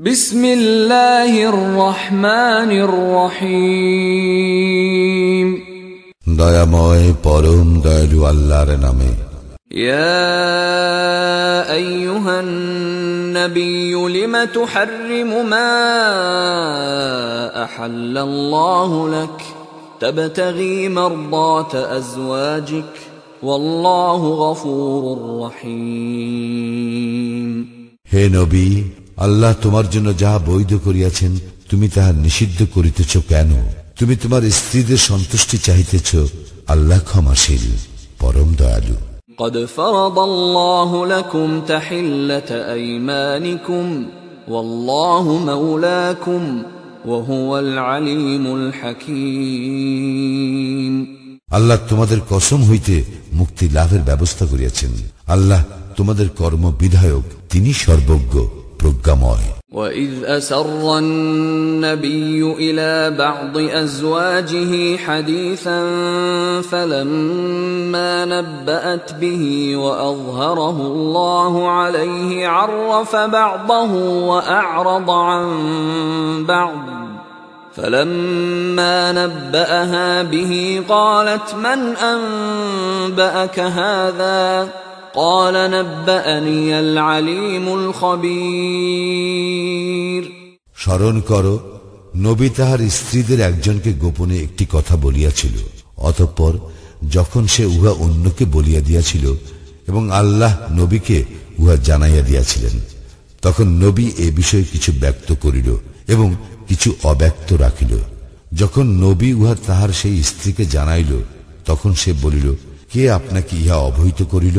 بسم الله الرحمن الرحيم দয়াময় পরম দয়ালু আল্লাহর নামে يا أيها النبي لم تحرم ما أحل الله لك تبتغي مرضات أزواجك والله غفور رحيم হে নবী আল্লাহ তোমার জন্য যাহা বৈধ করিয়াছেন তুমি তাহা নিষিদ্ধ করিতেছ কেন তুমি তোমার স্ত্রীদের সন্তুষ্টি চাহিতেছ আল্লাহ ক্ষমাশীল পরম দয়ালু قد فرض الله لكم تحلة أيمانكم والله مولاكم وهو العليم الحكيم আল্লাহ তোমাদের কসম হইতে মুক্তি লাভের ব্যবস্থা করিয়াছেন আল্লাহ তোমাদের কর্ম বিধায়ক তিনি সর্বজ্ঞ প্রজ্ঞাময় وإذ أسر النبي إلى بعض أزواجه حديثا فلما نبأت به وأظهره الله عليه عرف بعضه وأعرض عن بعض فلما نبأها به قالت من أنبأك هذا قال نبأني العليم الخبير স্মরণ করো নবী তাহার স্ত্রীদের একজনকে গোপনে একটি কথা বলিয়াছিল অতঃপর যখন সে উহা অন্যকে বলিয়া দিয়াছিল এবং আল্লাহ নবীকে উহা জানাইয়া দিয়াছিলেন তখন নবী এ বিষয়ে কিছু ব্যক্ত করিল এবং কিছু অব্যক্ত রাখিল যখন নবী উহা তাহার সেই স্ত্রীকে জানাইল তখন সে বলিল কে আপনাকে ইহা অবহিত করিল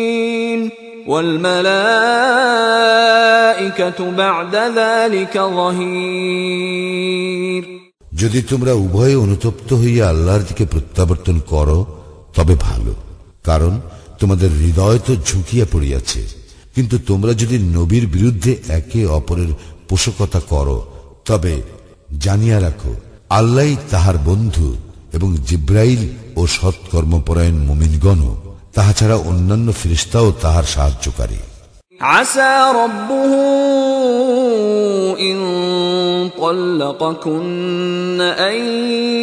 যদি তোমরা উভয়ে অনুতপ্ত হইয়া আল্লাহর দিকে প্রত্যাবর্তন করো, তবে ভালো, কারণ তোমাদের হৃদয় তো ঝুঁকিয়া পড়িয়াছে। কিন্তু তোমরা যদি নবীর বিরুদ্ধে একে অপরের পোষকতা করো, তবে জানিয়া রাখো আল্লাহ তাহার বন্ধু এবং জিব্রাইল ও সৎকর্মপরায়ণ মুমিনগণও। তাহা ছাড়া অন্যান্য ফিরিস্তাও তাহার সাহায্যকারী عسى ربه إن طلقكن أن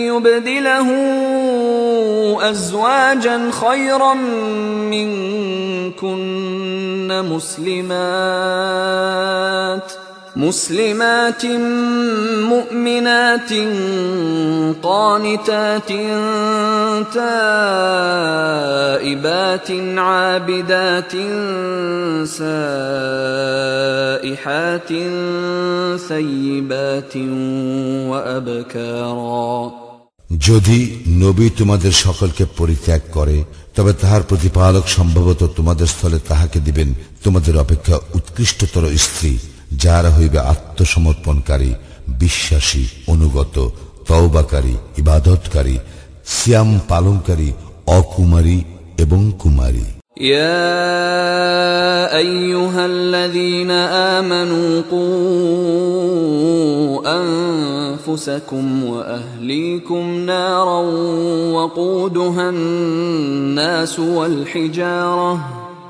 يبدله أزواجا خيرا منكن مسلمات مسلمات مؤمنات قانتات تائبات عابدات سائحات ثيبات وأبكارا যদি নবী তোমাদের সকলকে পরিত্যাগ করে তবে তাহার প্রতিপালক সম্ভবত তোমাদের স্থলে তাহাকে দিবেন তোমাদের অপেক্ষা উৎকৃষ্টতর স্ত্রী যারা হইবে আত্মসমর্পণকারী বিশ্বাসী অনুগত তওবাকারী ইবাদতকারী সিয়াম পালনকারী অকুমারী এবং কুমারী يا ايها الذين امنوا قوا انفسكم واهليكم نارا وقودها الناس والحجاره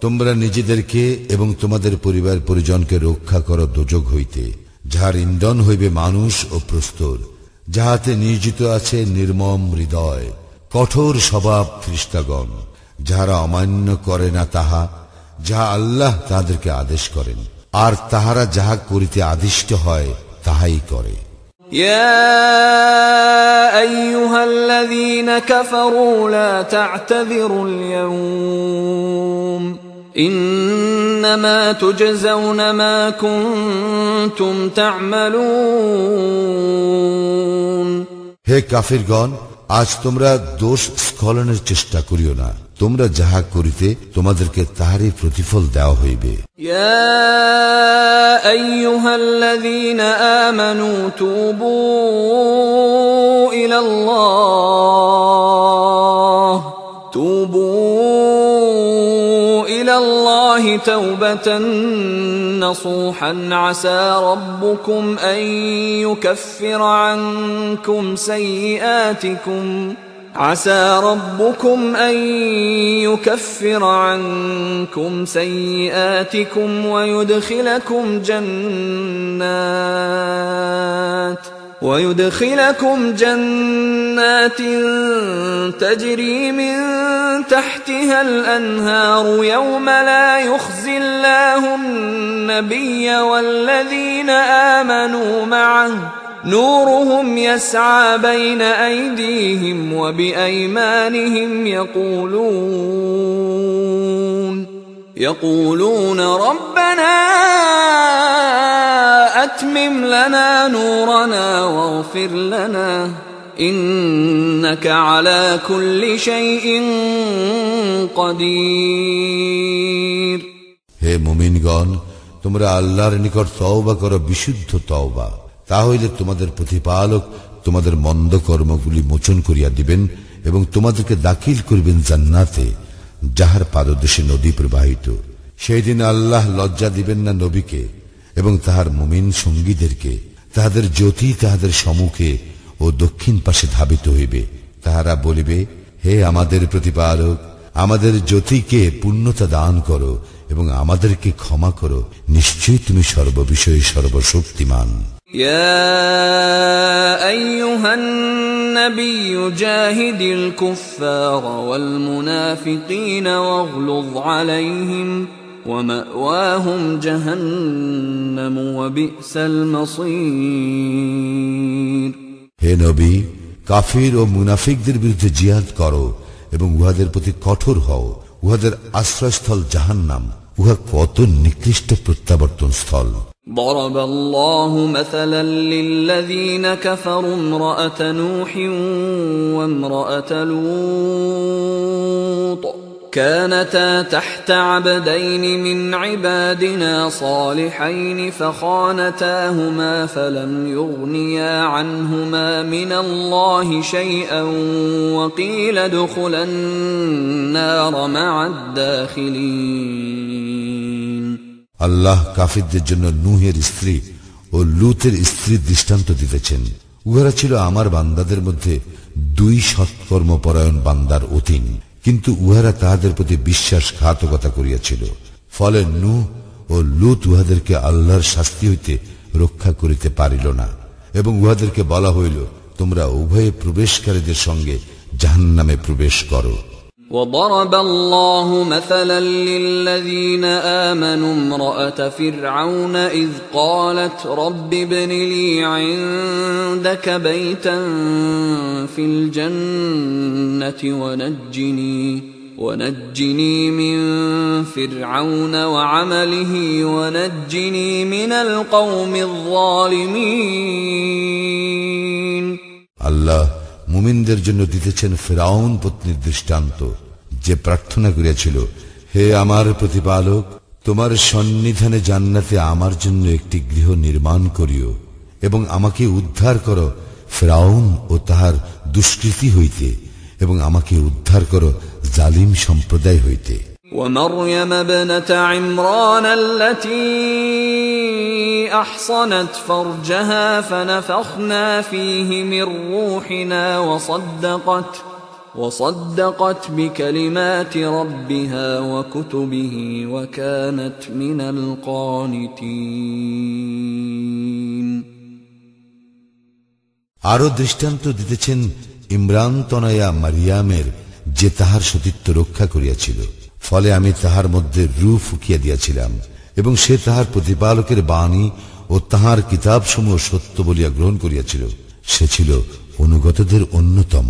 তোমরা নিজেদেরকে এবং তোমাদের পরিবার পরিজনকে রক্ষা করো দোজক হইতে যাহার ইন্ধন হইবে মানুষ ও প্রস্তর যাহাতে নিয়োজিত আছে নির্মম হৃদয় কঠোর স্বভাব খ্রিস্টাগণ যাহারা অমান্য করে না তাহা যাহা আল্লাহ তাদেরকে আদেশ করেন আর তাহারা যাহা করিতে আদিষ্ট হয় তাহাই করে يا ايها الذين كفروا لا تعتذروا اليوم انما تجزون ما كنتم تعملون হে কাফিরগণ আজ তোমরা দোষ স্খলনের চেষ্টা করিও না তোমরা যাহা করিতে তোমাদেরকে তাহারই প্রতিফল দেওয়া হইবে يا ايها الذين الله توبة نصوحا. عسى ربكم أن يكفر عنكم سيئاتكم. عسى ربكم أن يكفر عنكم سيئاتكم ويدخلكم جنات. ويدخلكم جنات تجري من تحتها الأنهار يوم لا يخزي الله النبي والذين آمنوا معه. نورهم يسعى بين أيديهم وبأيمانهم يقولون يقولون ربنا أتمم لنا نورنا واغفر لنا إنك على كل شيء قدير হে মুমিনগণ তোমরা আল্লাহর নিকট তওবা করো বিশুদ্ধ তওবা তাহলে তোমাদের প্রতিপালক তোমাদের মন্দ কর্মগুলি মোচন করিয়া দিবেন এবং তোমাদেরকে দাখিল করবেন জান্নাতে যাহার পাদদেশে নদী প্রবাহিত সেই দিন আল্লাহ লজ্জা দিবেন না নবীকে এবং তাহার মুমিন সঙ্গীদেরকে তাহাদের জ্যোতি তাহাদের সম্মুখে ও দক্ষিণ পাশে ধাবিত হইবে তাহারা বলিবে হে আমাদের প্রতিপালক আমাদের জ্যোতিকে পূর্ণতা দান করো এবং আমাদেরকে ক্ষমা করো নিশ্চয়ই তুমি সর্ববিষয়ে সর্বশক্তিমান يا أيها النبي جاهد الكفار والمنافقين واغلظ عليهم ومأواهم جهنم وبئس المصير হে নবী কাফির ও মুনাফিকদের বিরুদ্ধে জিহাদ করো এবং উহাদের প্রতি কঠোর হও উহাদের আশ্রয়স্থল জাহান্নাম উহা কত নিকৃষ্ট প্রত্যাবর্তন স্থল ضرب الله مثلا للذين كفروا امرأة نوح وامرأة لوط كانتا تحت عبدين من عبادنا صالحين فخانتاهما فلم يغنيا عنهما من الله شيئا وقيل ادخلا النار مع الداخلين আল্লাহ কাফিরদের জন্য নুহের স্ত্রী ও লুতের স্ত্রীর দৃষ্টান্ত দিতেছেন উহারা ছিল আমার বান্দাদের মধ্যে দুই সৎকর্মপরায়ণ বান্দার অধীন কিন্তু উহারা তাহাদের প্রতি বিশ্বাসঘাতকতা করিয়াছিল ফলে নু ও লুত উহাদেরকে আল্লাহর শাস্তি হইতে রক্ষা করিতে পারিল না এবং উহাদেরকে বলা হইল তোমরা উভয়ে প্রবেশকারীদের সঙ্গে জাহান্নামে প্রবেশ করো وضرب الله مثلا للذين آمنوا امرأة فرعون إذ قالت رب ابن لي عندك بيتا في الجنة ونجني ونجني من فرعون وعمله ونجني من القوم الظالمين আল্লাহ মুমিনদের জন্য দিতেছেন ফেরাউন পত্নীর দৃষ্টান্ত যে প্রার্থনা করিয়াছিল হে আমার প্রতিপালক তোমার সন্নিধানে জান্নাতে আমার জন্য একটি গৃহ নির্মাণ করিও এবং আমাকে উদ্ধার করো ফেরাউন ও তাহার দুষ্কৃতি হইতে এবং আমাকে উদ্ধার করো জালিম সম্প্রদায় হইতে ومريم ابنة عمران التي أحصنت فرجها فنفخنا فيه من روحنا وصدقت وصدقت بكلمات ربها وكتبه وكانت من القانتين আরো দৃষ্টান্ত দিতেছেন ইমরান তনয়া মারিয়ামের যে তাহার সতীত্ব রক্ষা করিয়াছিল, ফলে আমি তাহার মধ্যে রু ফুকিয়া দিয়াছিলাম, এবং সে তাহার প্রতিপালকের বাণী ও তাহার কিতাবসমূহ সত্য বলিয়া গ্রহণ করিয়াছিল, সে ছিল অনুগতদের অন্যতম।